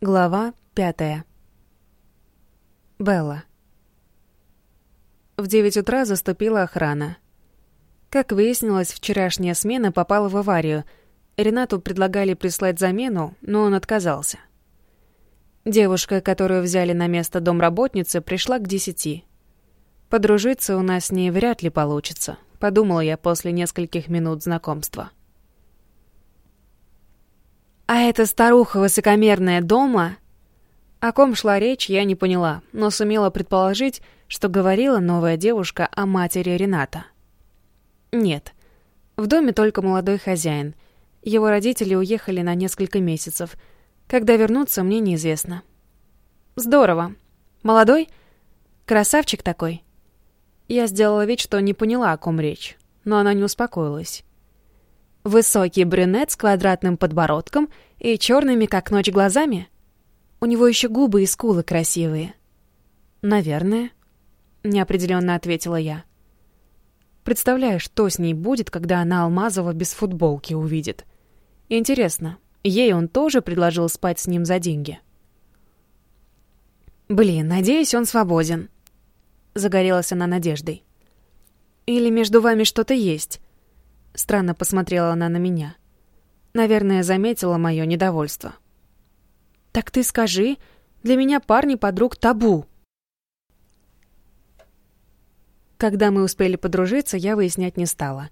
Глава пятая. Белла. В девять утра заступила охрана. Как выяснилось, вчерашняя смена попала в аварию. Ренату предлагали прислать замену, но он отказался. Девушка, которую взяли на место домработницы, пришла к десяти. Подружиться у нас с ней вряд ли получится, подумала я после нескольких минут знакомства. «А эта старуха высокомерная дома?» О ком шла речь, я не поняла, но сумела предположить, что говорила новая девушка о матери Рената. Нет, в доме только молодой хозяин. Его родители уехали на несколько месяцев. Когда вернутся, мне неизвестно. Здорово. Молодой? Красавчик такой? Я сделала вид, что не поняла, о ком речь, но она не успокоилась. Высокий брюнет с квадратным подбородком и черными, как ночь, глазами? У него еще губы и скулы красивые. «Наверное», — неопределенно ответила я. Представляю, что с ней будет, когда она Алмазова без футболки увидит. Интересно, ей он тоже предложил спать с ним за деньги? «Блин, надеюсь, он свободен», — загорелась она надеждой. «Или между вами что-то есть?» Странно посмотрела она на меня. Наверное, заметила мое недовольство. «Так ты скажи, для меня парни подруг табу», Когда мы успели подружиться, я выяснять не стала.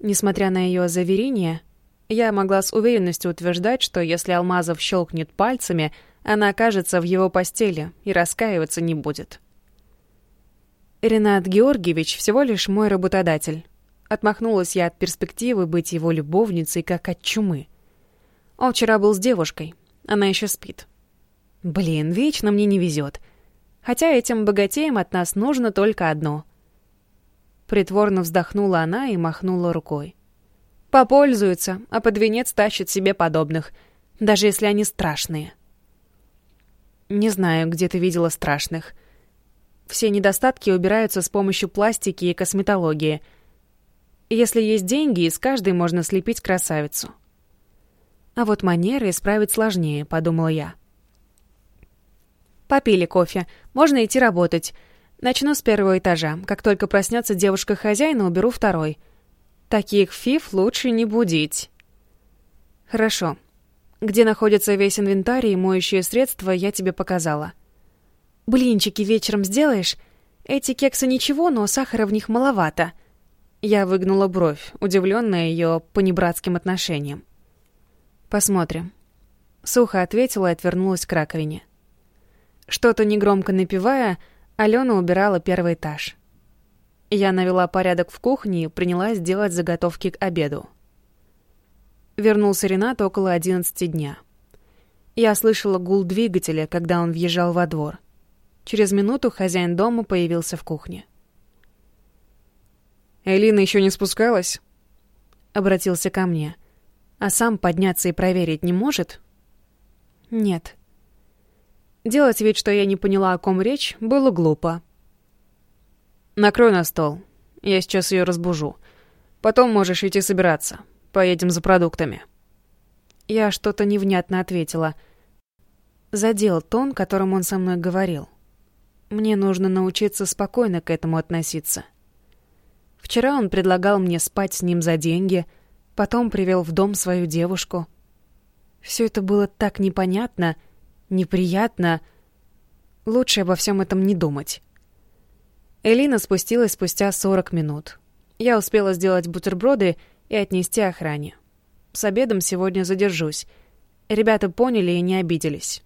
Несмотря на ее заверение, я могла с уверенностью утверждать, что если Алмазов щелкнет пальцами, она окажется в его постели и раскаиваться не будет. Ренат Георгиевич всего лишь мой работодатель. Отмахнулась я от перспективы быть его любовницей, как от чумы. Он вчера был с девушкой. Она еще спит. Блин, вечно мне не везет. Хотя этим богатеям от нас нужно только одно Притворно вздохнула она и махнула рукой. Попользуются, а под венец тащат себе подобных, даже если они страшные. Не знаю, где ты видела страшных. Все недостатки убираются с помощью пластики и косметологии. Если есть деньги, из каждой можно слепить красавицу. А вот манеры исправить сложнее, подумала я. Попили кофе, можно идти работать. Начну с первого этажа. Как только проснется девушка хозяина, уберу второй. Таких фиф лучше не будить. Хорошо. Где находится весь инвентарь и моющие средства, я тебе показала. Блинчики вечером сделаешь? Эти кексы ничего, но сахара в них маловато. Я выгнула бровь, удивленная ее понебратским отношением. Посмотрим. Сухо ответила и отвернулась к раковине. Что-то негромко напевая, Алена убирала первый этаж. Я навела порядок в кухне и принялась делать заготовки к обеду. Вернулся Ренат около одиннадцати дня. Я слышала гул двигателя, когда он въезжал во двор. Через минуту хозяин дома появился в кухне. «Элина еще не спускалась?» Обратился ко мне. «А сам подняться и проверить не может?» «Нет», Делать вид, что я не поняла, о ком речь, было глупо. «Накрой на стол. Я сейчас ее разбужу. Потом можешь идти собираться. Поедем за продуктами». Я что-то невнятно ответила. Задел тон, которым он со мной говорил. Мне нужно научиться спокойно к этому относиться. Вчера он предлагал мне спать с ним за деньги, потом привел в дом свою девушку. Все это было так непонятно — неприятно. Лучше обо всем этом не думать. Элина спустилась спустя 40 минут. Я успела сделать бутерброды и отнести охране. С обедом сегодня задержусь. Ребята поняли и не обиделись.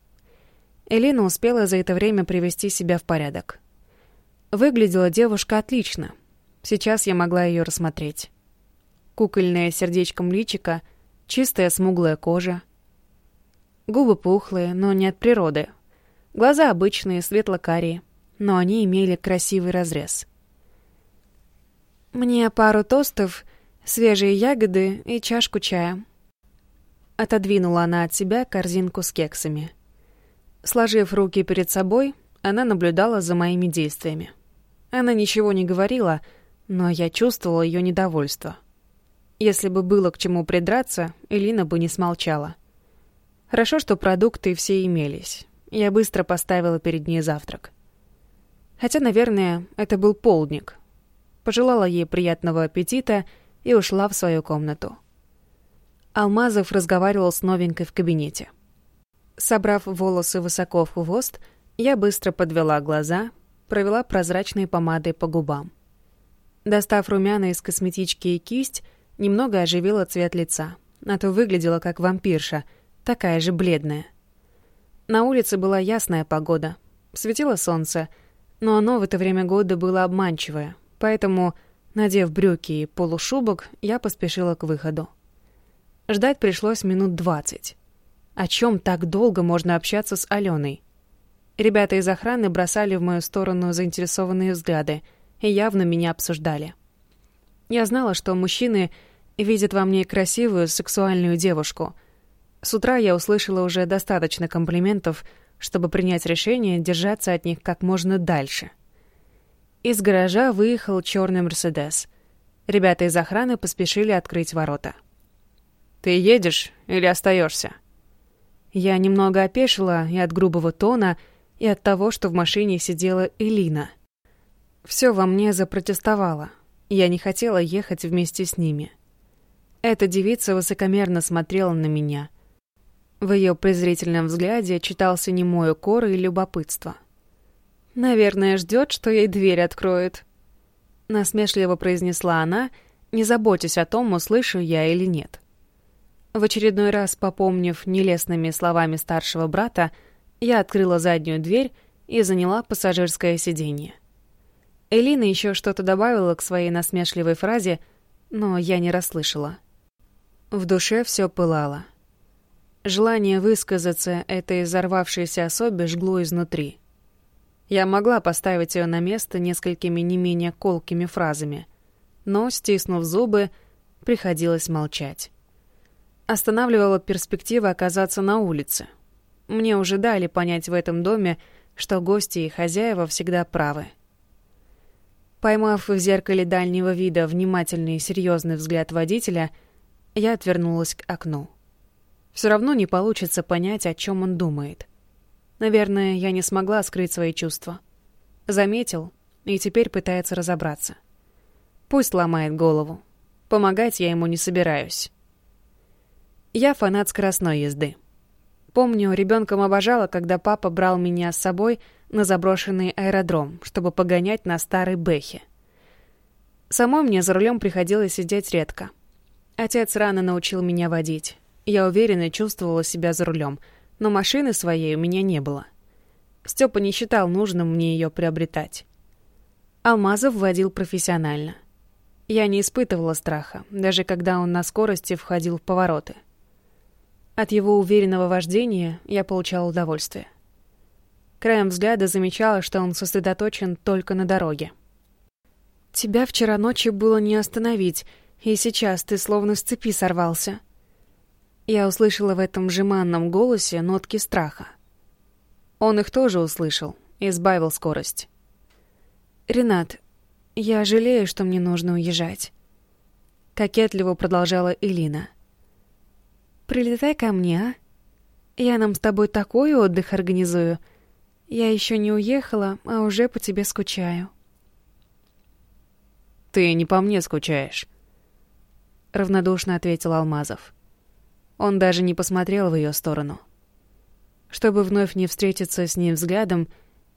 Элина успела за это время привести себя в порядок. Выглядела девушка отлично. Сейчас я могла ее рассмотреть. Кукольное сердечком личико, чистая смуглая кожа — Губы пухлые, но не от природы. Глаза обычные, светло-карие, но они имели красивый разрез. «Мне пару тостов, свежие ягоды и чашку чая». Отодвинула она от себя корзинку с кексами. Сложив руки перед собой, она наблюдала за моими действиями. Она ничего не говорила, но я чувствовала ее недовольство. Если бы было к чему придраться, Элина бы не смолчала. Хорошо, что продукты все имелись. Я быстро поставила перед ней завтрак. Хотя, наверное, это был полдник. Пожелала ей приятного аппетита и ушла в свою комнату. Алмазов разговаривал с новенькой в кабинете. Собрав волосы высоко в хвост, я быстро подвела глаза, провела прозрачной помадой по губам. Достав румяна из косметички и кисть, немного оживила цвет лица, а то выглядела как вампирша, такая же бледная. На улице была ясная погода, светило солнце, но оно в это время года было обманчивое, поэтому, надев брюки и полушубок, я поспешила к выходу. Ждать пришлось минут двадцать. О чем так долго можно общаться с Аленой? Ребята из охраны бросали в мою сторону заинтересованные взгляды и явно меня обсуждали. Я знала, что мужчины видят во мне красивую сексуальную девушку. С утра я услышала уже достаточно комплиментов, чтобы принять решение держаться от них как можно дальше. Из гаража выехал черный Мерседес. Ребята из охраны поспешили открыть ворота. Ты едешь или остаешься? Я немного опешила и от грубого тона, и от того, что в машине сидела Элина. Все во мне запротестовало. Я не хотела ехать вместе с ними. Эта девица высокомерно смотрела на меня. В ее презрительном взгляде читался немой укор и любопытство. «Наверное, ждет, что ей дверь откроет», — насмешливо произнесла она, не заботясь о том, услышу я или нет. В очередной раз попомнив нелестными словами старшего брата, я открыла заднюю дверь и заняла пассажирское сиденье. Элина еще что-то добавила к своей насмешливой фразе, но я не расслышала. В душе все пылало. Желание высказаться этой взорвавшейся особе жгло изнутри. Я могла поставить ее на место несколькими не менее колкими фразами, но, стиснув зубы, приходилось молчать. Останавливала перспектива оказаться на улице. Мне уже дали понять в этом доме, что гости и хозяева всегда правы. Поймав в зеркале дальнего вида внимательный и серьезный взгляд водителя, я отвернулась к окну. Все равно не получится понять, о чем он думает. Наверное, я не смогла скрыть свои чувства. Заметил и теперь пытается разобраться. Пусть ломает голову. Помогать я ему не собираюсь. Я фанат скоростной езды. Помню, ребенком обожала, когда папа брал меня с собой на заброшенный аэродром, чтобы погонять на старой Бэхе. Самой мне за рулем приходилось сидеть редко. Отец рано научил меня водить. Я уверенно чувствовала себя за рулем, но машины своей у меня не было. Степа не считал нужным мне ее приобретать. Алмазов водил профессионально. Я не испытывала страха, даже когда он на скорости входил в повороты. От его уверенного вождения я получала удовольствие. Краем взгляда замечала, что он сосредоточен только на дороге. «Тебя вчера ночью было не остановить, и сейчас ты словно с цепи сорвался». Я услышала в этом жеманном голосе нотки страха. Он их тоже услышал и сбавил скорость. «Ренат, я жалею, что мне нужно уезжать», — кокетливо продолжала Элина. Прилетай ко мне, а? Я нам с тобой такой отдых организую. Я еще не уехала, а уже по тебе скучаю. Ты не по мне скучаешь, равнодушно ответил Алмазов. Он даже не посмотрел в ее сторону. Чтобы вновь не встретиться с ним взглядом,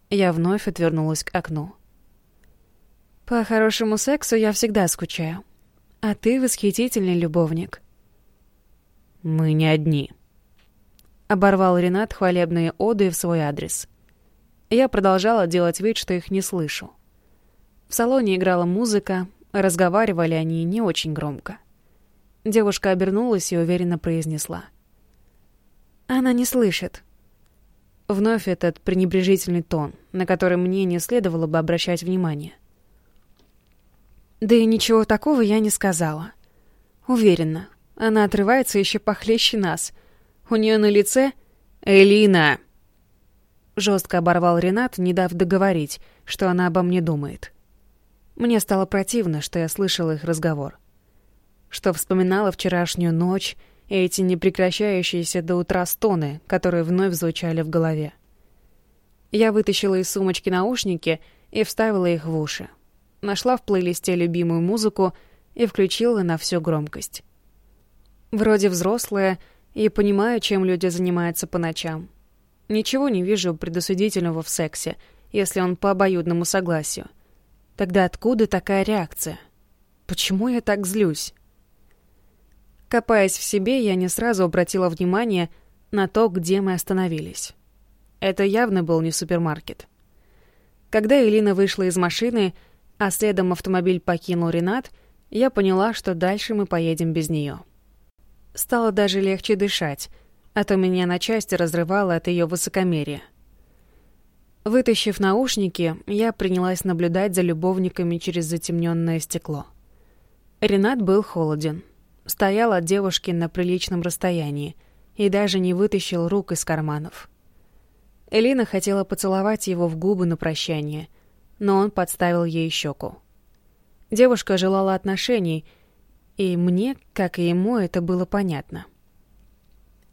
я вновь отвернулась к окну. По хорошему сексу я всегда скучаю. А ты восхитительный любовник. Мы не одни. Оборвал Ренат хвалебные оды в свой адрес. Я продолжала делать вид, что их не слышу. В салоне играла музыка, разговаривали они не очень громко. Девушка обернулась и уверенно произнесла. «Она не слышит». Вновь этот пренебрежительный тон, на который мне не следовало бы обращать внимание. Да и ничего такого я не сказала. Уверена, она отрывается еще похлеще нас. У нее на лице... «Элина!» Жестко оборвал Ренат, не дав договорить, что она обо мне думает. Мне стало противно, что я слышала их разговор. Что вспоминала вчерашнюю ночь и эти непрекращающиеся до утра стоны, которые вновь звучали в голове. Я вытащила из сумочки наушники и вставила их в уши. Нашла в плейлисте любимую музыку и включила на всю громкость. Вроде взрослая и понимаю, чем люди занимаются по ночам. Ничего не вижу предосудительного в сексе, если он по обоюдному согласию. Тогда откуда такая реакция? Почему я так злюсь? Копаясь в себе, я не сразу обратила внимание на то, где мы остановились. Это явно был не супермаркет. Когда Элина вышла из машины, а следом автомобиль покинул Ренат, я поняла, что дальше мы поедем без нее. Стало даже легче дышать, а то меня на части разрывало от ее высокомерия. Вытащив наушники, я принялась наблюдать за любовниками через затемненное стекло. Ренат был холоден. Стоял от девушки на приличном расстоянии и даже не вытащил рук из карманов. Элина хотела поцеловать его в губы на прощание, но он подставил ей щеку. Девушка желала отношений, и мне, как и ему, это было понятно.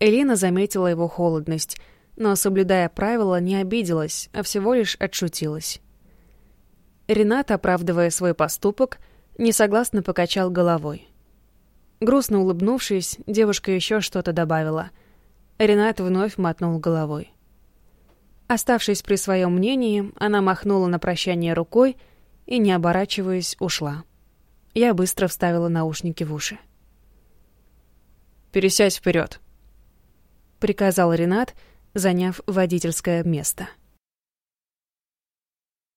Элина заметила его холодность, но, соблюдая правила, не обиделась, а всего лишь отшутилась. Ренат, оправдывая свой поступок, несогласно покачал головой. Грустно улыбнувшись, девушка еще что-то добавила. Ренат вновь мотнул головой. Оставшись при своем мнении, она махнула на прощание рукой и, не оборачиваясь, ушла. Я быстро вставила наушники в уши. «Пересядь вперед», — приказал Ренат, заняв водительское место.